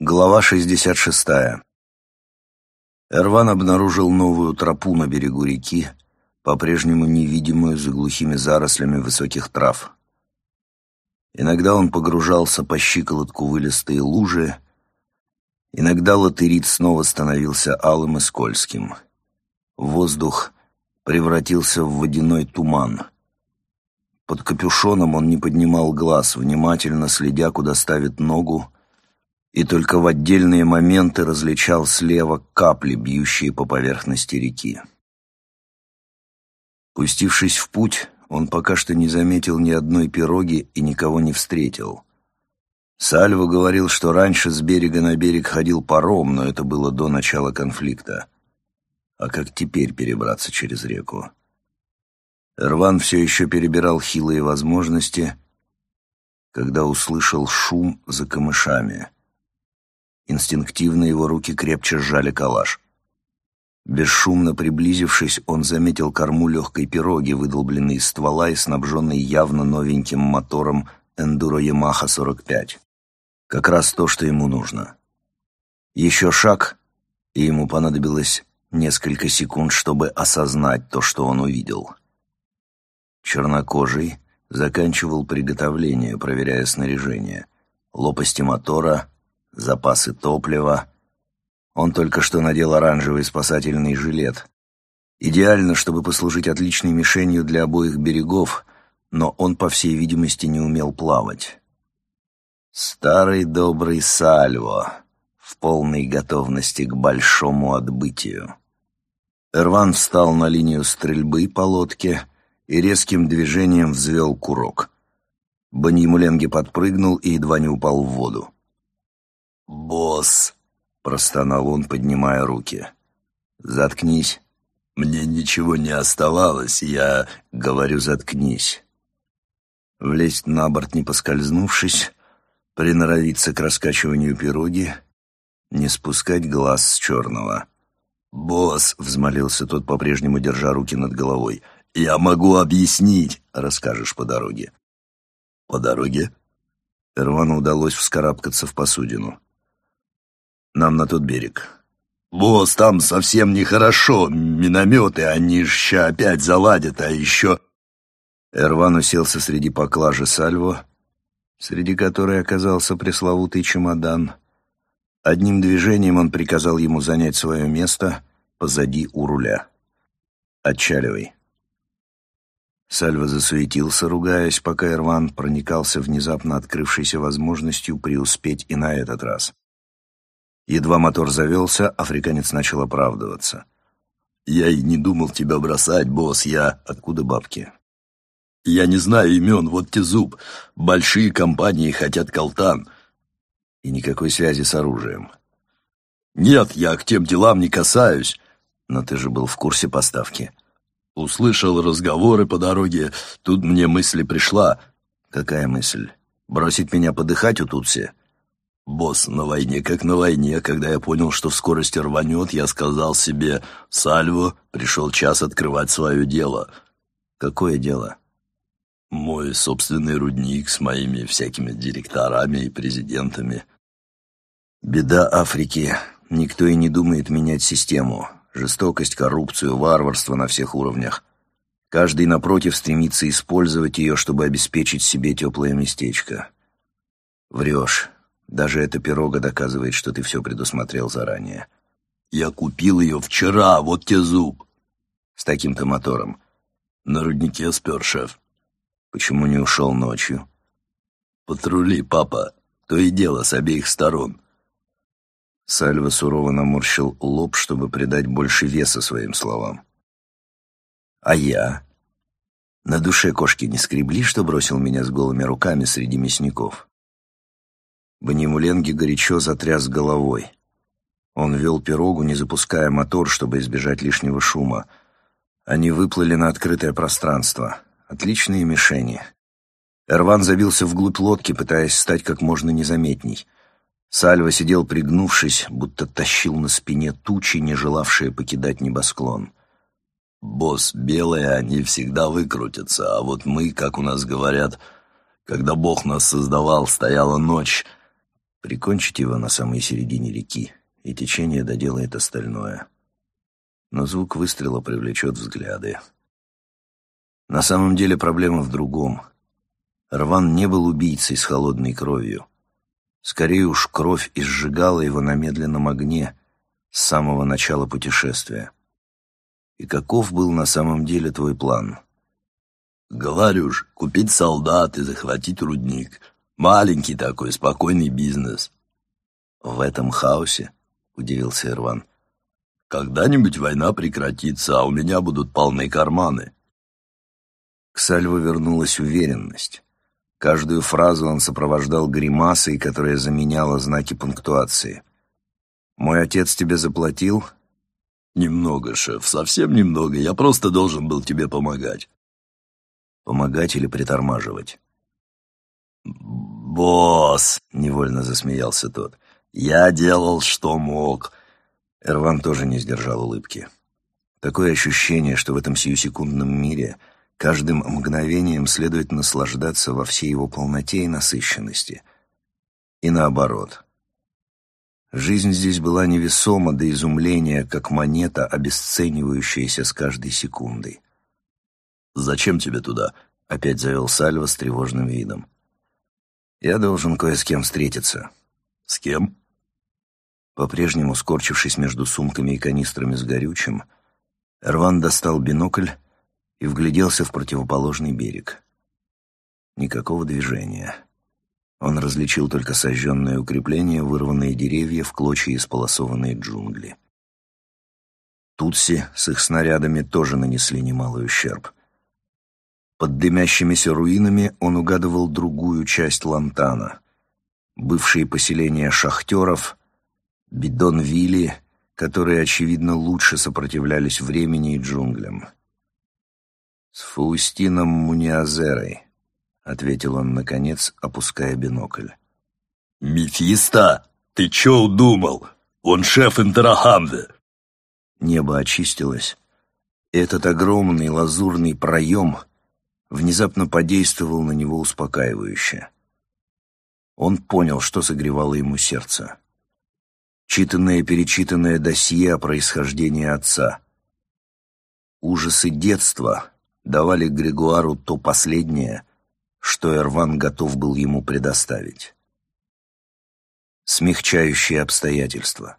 Глава 66. Эрван обнаружил новую тропу на берегу реки, по-прежнему невидимую за глухими зарослями высоких трав. Иногда он погружался по щиколотку в илистые лужи, иногда латерит снова становился алым и скользким. Воздух превратился в водяной туман. Под капюшоном он не поднимал глаз, внимательно следя, куда ставит ногу, и только в отдельные моменты различал слева капли, бьющие по поверхности реки. Пустившись в путь, он пока что не заметил ни одной пироги и никого не встретил. Сальво говорил, что раньше с берега на берег ходил паром, но это было до начала конфликта. А как теперь перебраться через реку? Рван все еще перебирал хилые возможности, когда услышал шум за камышами — Инстинктивно его руки крепче сжали калаш. Бесшумно приблизившись, он заметил корму легкой пироги, выдолбленной из ствола и снабженной явно новеньким мотором Enduro Yamaha 45. Как раз то, что ему нужно. Еще шаг, и ему понадобилось несколько секунд, чтобы осознать то, что он увидел. Чернокожий заканчивал приготовление, проверяя снаряжение. Лопасти мотора — запасы топлива. Он только что надел оранжевый спасательный жилет. Идеально, чтобы послужить отличной мишенью для обоих берегов, но он, по всей видимости, не умел плавать. Старый добрый Сальво в полной готовности к большому отбытию. Эрван встал на линию стрельбы по лодке и резким движением взвел курок. Баньямуленги подпрыгнул и едва не упал в воду. «Босс!» — простонал он, поднимая руки. «Заткнись!» «Мне ничего не оставалось, я...» «Говорю, заткнись!» Влезть на борт, не поскользнувшись, приноровиться к раскачиванию пироги, не спускать глаз с черного. «Босс!» — взмолился тот, по-прежнему держа руки над головой. «Я могу объяснить!» — расскажешь по дороге. «По дороге?» Эрвану удалось вскарабкаться в посудину. Нам на тот берег. «Босс, там совсем нехорошо. Минометы, они ж ща опять заладят, а еще...» Эрван уселся среди поклажи Сальво, среди которой оказался пресловутый чемодан. Одним движением он приказал ему занять свое место позади у руля. «Отчаливай». Сальво засуетился, ругаясь, пока Эрван проникался внезапно открывшейся возможностью преуспеть и на этот раз. Едва мотор завелся, африканец начал оправдываться. «Я и не думал тебя бросать, босс, я...» «Откуда бабки?» «Я не знаю имен, вот те зуб. Большие компании хотят колтан». «И никакой связи с оружием?» «Нет, я к тем делам не касаюсь». «Но ты же был в курсе поставки». «Услышал разговоры по дороге, тут мне мысль пришла». «Какая мысль? Бросить меня подыхать у Тутси?» Босс, на войне как на войне. Когда я понял, что в скорости рванет, я сказал себе «Сальво, пришел час открывать свое дело». Какое дело? Мой собственный рудник с моими всякими директорами и президентами. Беда Африки. Никто и не думает менять систему. Жестокость, коррупцию, варварство на всех уровнях. Каждый, напротив, стремится использовать ее, чтобы обеспечить себе теплое местечко. Врешь. Даже эта пирога доказывает, что ты все предусмотрел заранее. Я купил ее вчера, вот те зуб. С таким-то мотором. На руднике спер, шеф. Почему не ушел ночью? Патрули, папа. То и дело с обеих сторон. Сальва сурово наморщил лоб, чтобы придать больше веса своим словам. А я? На душе кошки не скребли, что бросил меня с голыми руками среди мясников? Банимуленги горячо затряс головой. Он вел пирогу, не запуская мотор, чтобы избежать лишнего шума. Они выплыли на открытое пространство. Отличные мишени. Эрван забился вглубь лодки, пытаясь стать как можно незаметней. Сальва сидел пригнувшись, будто тащил на спине тучи, не желавшие покидать небосклон. «Босс, белые, они всегда выкрутятся, а вот мы, как у нас говорят, когда Бог нас создавал, стояла ночь, Прикончить его на самой середине реки, и течение доделает остальное. Но звук выстрела привлечет взгляды. На самом деле проблема в другом. Рван не был убийцей с холодной кровью. Скорее уж, кровь изжигала его на медленном огне с самого начала путешествия. И каков был на самом деле твой план? Говорю ж, купить солдат и захватить рудник. Маленький такой, спокойный бизнес. В этом хаосе, удивился Ирван. Когда-нибудь война прекратится, а у меня будут полные карманы. К Сальву вернулась уверенность. Каждую фразу он сопровождал гримасой, которая заменяла знаки пунктуации. «Мой отец тебе заплатил?» «Немного, шеф, совсем немного. Я просто должен был тебе помогать». «Помогать или притормаживать?» «Босс!» — невольно засмеялся тот. «Я делал, что мог». Эрван тоже не сдержал улыбки. Такое ощущение, что в этом сиюсекундном мире каждым мгновением следует наслаждаться во всей его полноте и насыщенности. И наоборот — Жизнь здесь была невесома до изумления, как монета, обесценивающаяся с каждой секундой. «Зачем тебе туда?» — опять завел Сальва с тревожным видом. «Я должен кое с кем встретиться». «С кем?» По-прежнему, скорчившись между сумками и канистрами с горючим, Рван достал бинокль и вгляделся в противоположный берег. Никакого движения. Он различил только сожженные укрепления, вырванные деревья, в клочья исполосованные джунгли. Тутси с их снарядами тоже нанесли немалый ущерб. Под дымящимися руинами он угадывал другую часть Лантана, бывшие поселения шахтеров, бидон-вилли, которые, очевидно, лучше сопротивлялись времени и джунглям. С Фаустином Муниазерой — ответил он, наконец, опуская бинокль. «Мефисто, ты чё удумал? Он шеф Интерахамве!» Небо очистилось. Этот огромный лазурный проем внезапно подействовал на него успокаивающе. Он понял, что согревало ему сердце. Читанное-перечитанное досье о происхождении отца. Ужасы детства давали Григуару то последнее, что Эрван готов был ему предоставить. Смягчающие обстоятельства.